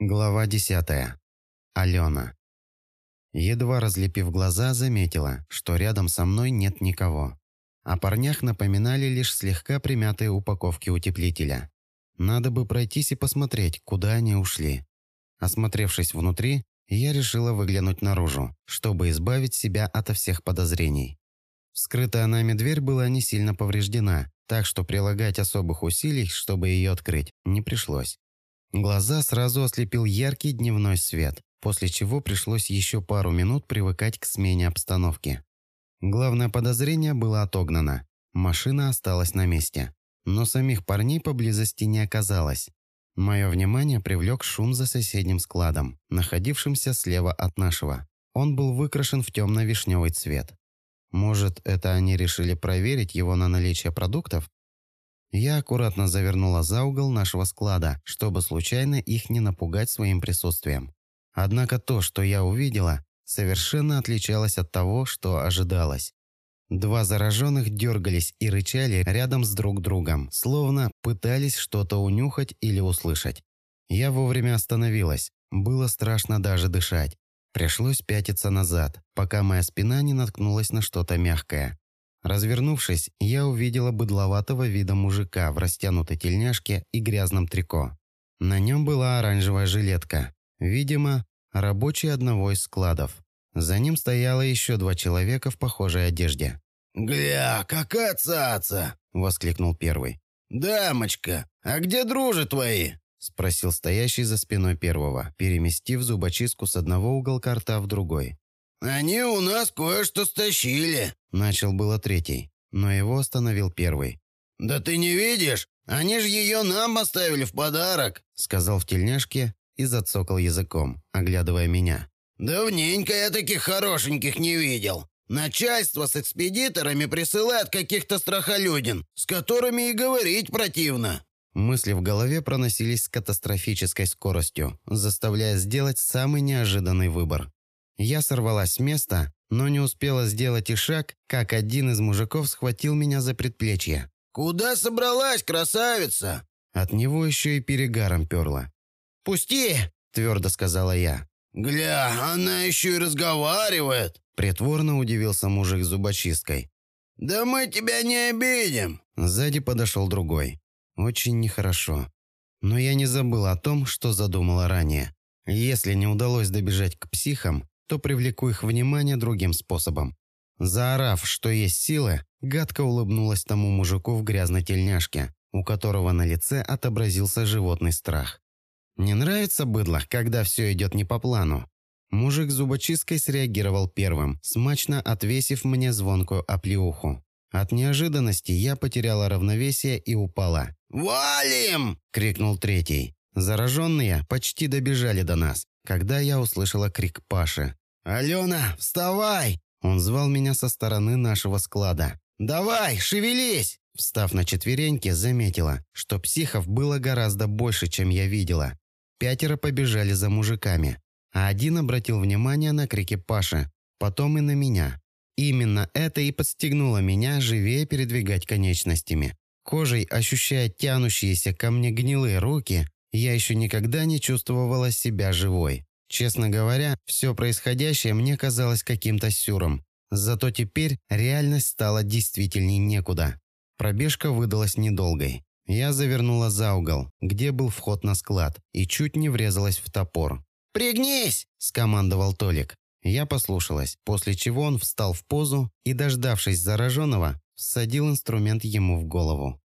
Глава десятая. Алена. Едва разлепив глаза, заметила, что рядом со мной нет никого. О парнях напоминали лишь слегка примятые упаковки утеплителя. Надо бы пройтись и посмотреть, куда они ушли. Осмотревшись внутри, я решила выглянуть наружу, чтобы избавить себя ото всех подозрений. Вскрытая нами дверь была не сильно повреждена, так что прилагать особых усилий, чтобы ее открыть, не пришлось. Глаза сразу ослепил яркий дневной свет, после чего пришлось еще пару минут привыкать к смене обстановки. Главное подозрение было отогнано. Машина осталась на месте. Но самих парней поблизости не оказалось. Мое внимание привлек шум за соседним складом, находившимся слева от нашего. Он был выкрашен в темно-вишневый цвет. Может, это они решили проверить его на наличие продуктов? Я аккуратно завернула за угол нашего склада, чтобы случайно их не напугать своим присутствием. Однако то, что я увидела, совершенно отличалось от того, что ожидалось. Два зараженных дергались и рычали рядом с друг другом, словно пытались что-то унюхать или услышать. Я вовремя остановилась, было страшно даже дышать. Пришлось пятиться назад, пока моя спина не наткнулась на что-то мягкое. Развернувшись, я увидела быдловатого вида мужика в растянутой тельняшке и грязном трико. На нем была оранжевая жилетка, видимо, рабочий одного из складов. За ним стояло еще два человека в похожей одежде. «Гля, какая цаца!» – воскликнул первый. «Дамочка, а где дружи твои?» – спросил стоящий за спиной первого, переместив зубочистку с одного уголка рта в другой. «Они у нас кое-что стащили», – начал было третий, но его остановил первый. «Да ты не видишь? Они же ее нам оставили в подарок», – сказал в тельняшке и зацокал языком, оглядывая меня. «Давненько я таких хорошеньких не видел. Начальство с экспедиторами присылает каких-то страхолюдин, с которыми и говорить противно». Мысли в голове проносились с катастрофической скоростью, заставляя сделать самый неожиданный выбор. Я сорвалась с места, но не успела сделать и шаг, как один из мужиков схватил меня за предплечье. «Куда собралась, красавица?» От него еще и перегаром перло. «Пусти!» – твердо сказала я. «Гля, она еще и разговаривает!» Притворно удивился мужик с зубочисткой. «Да мы тебя не обидим!» Сзади подошел другой. Очень нехорошо. Но я не забыл о том, что задумала ранее. Если не удалось добежать к психам, то привлеку их внимание другим способом. Заорав, что есть силы, гадко улыбнулась тому мужику в грязной тельняшке, у которого на лице отобразился животный страх. Не нравится быдло, когда все идет не по плану? Мужик зубочисткой среагировал первым, смачно отвесив мне звонкую оплеуху. От неожиданности я потеряла равновесие и упала. «Валим!» – крикнул третий. Зараженные почти добежали до нас, когда я услышала крик Паши. «Алена, вставай!» Он звал меня со стороны нашего склада. «Давай, шевелись!» Встав на четвереньки, заметила, что психов было гораздо больше, чем я видела. Пятеро побежали за мужиками, а один обратил внимание на крики Паши, потом и на меня. Именно это и подстегнуло меня живее передвигать конечностями. Кожей, ощущая тянущиеся ко мне гнилые руки, я еще никогда не чувствовала себя живой. Честно говоря, все происходящее мне казалось каким-то сюром. Зато теперь реальность стала действительней некуда. Пробежка выдалась недолгой. Я завернула за угол, где был вход на склад, и чуть не врезалась в топор. «Пригнись!» – скомандовал Толик. Я послушалась, после чего он встал в позу и, дождавшись зараженного, всадил инструмент ему в голову.